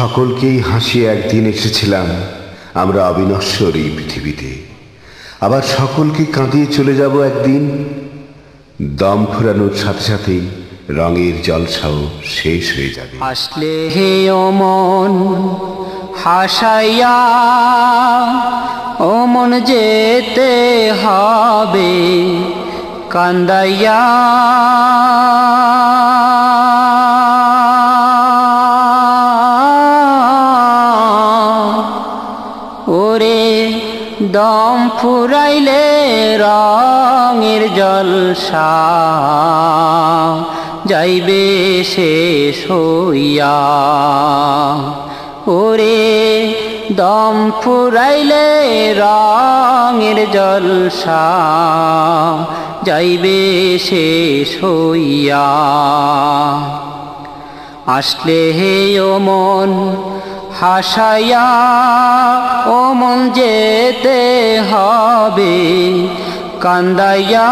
সকলকেই হাসিয়ে একদিন এসেছিলাম, আমরা অবিনশ্বর এই পৃথিবীতে। আবার সকলকে কাঁদিয়ে চলে যাব একদিন। দম ফুরানোর সাথে সাথেই রঙের জলসাও শেষ হয়ে যাবে। আসলে হে অমন, হাসাইয়া ও মন যেতে হবে, কান্দাইয়া ওরে দম ফুরাইলে রঙের জলসা যাইবে শেষ হইয়া। ওরে দম ফুরাইলে রঙের জলসা যাইবে শেষ হইয়া। আসলে হে মন হাসাইয়া, ও মন যেতে হবে, কান্দাইয়া।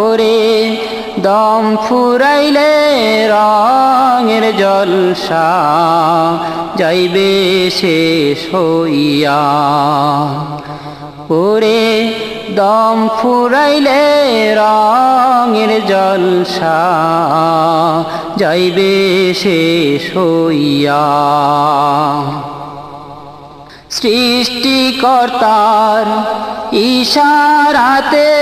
ওরে দম ফুরাইলে রঙের জলসা, যাইবে শেষ হইয়া। ওরে দম ফুরাইলে রঙের জলসা যাইবে শেষ হইয়া। সৃষ্টিকর্তার ইশারাতে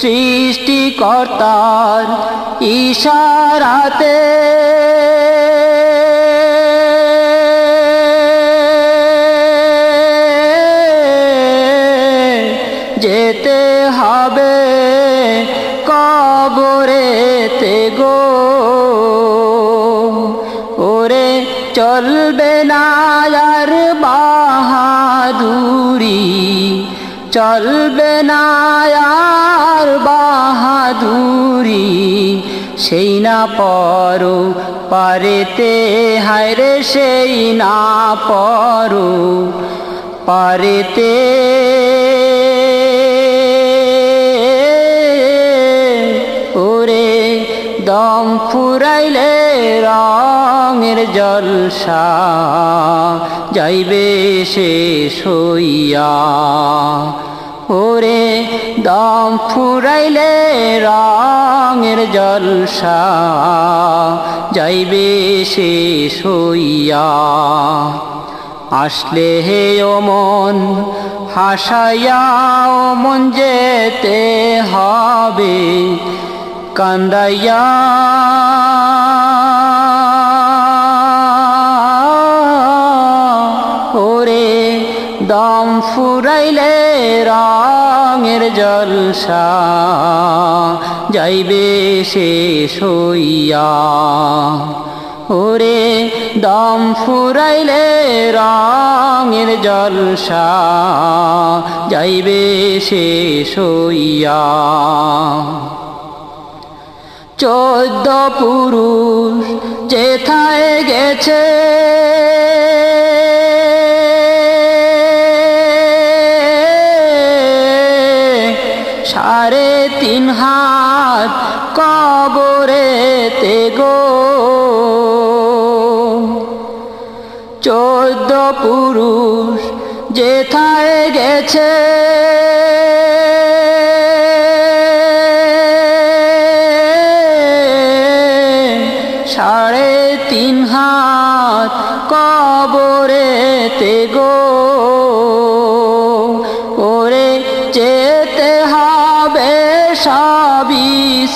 সৃষ্টিকর্তার ইশারাতে। যেতে হবে কবরেতে গো। ওরে চলবে না বাহাদুরি চলবে না সেই না পর, পারেতে, হায়রে সেই না পর, পারেতে। ওরে দম ফুরাইলে রঙের জলসা, যাইবে শেষ হইয়া। ওরে দম ফুরাইলে রঙের জলসা যাইবে শেষ হইয়া আসলে হে ও মন হাসাইয়া ও মন যেতে হবে, কান্দাইয়া। ওরে দম ফুরাইলে রঙের জলসা, যাইবে শেষ হইয়া ওরে, দম ফুরাইলে রঙের জলসা, যাইবে শেষ হইয়া চোদ্দ পুরুষ সাড়ে তিন হাত কবরেতে গো। চোদ্দ পুরুষ যেথায় গেছে। সাড়ে তিন হাত কবরেতে গো।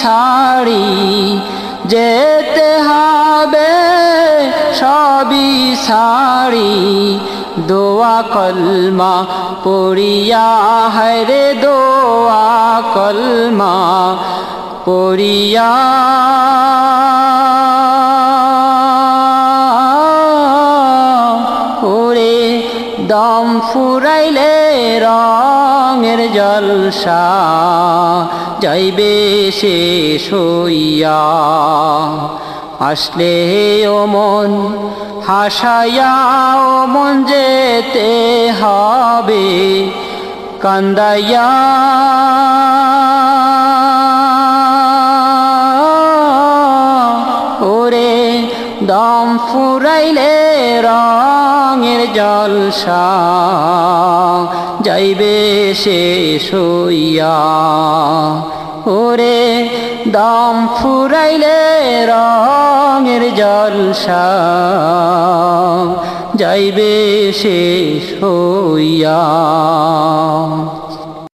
শাড়ি যেতে হবে সবই শাড়ি দোয়া কলমা পড়িয়া হরে দোয়া কলমা পড়িয়া। ওরে দম ফুরাইলে রঙের জলসা যাইবে শেষ হইয়া। আসলে ও মন, হাসাইয়া ও মন যেতে হবে, কান্দাইয়া। ওরে দম ফুরাইলে রঙের জলসা যাইবে সে সইয়া ওরে দাম ফুরাইলে রঙের জলসা যাইবে সে হইয়া।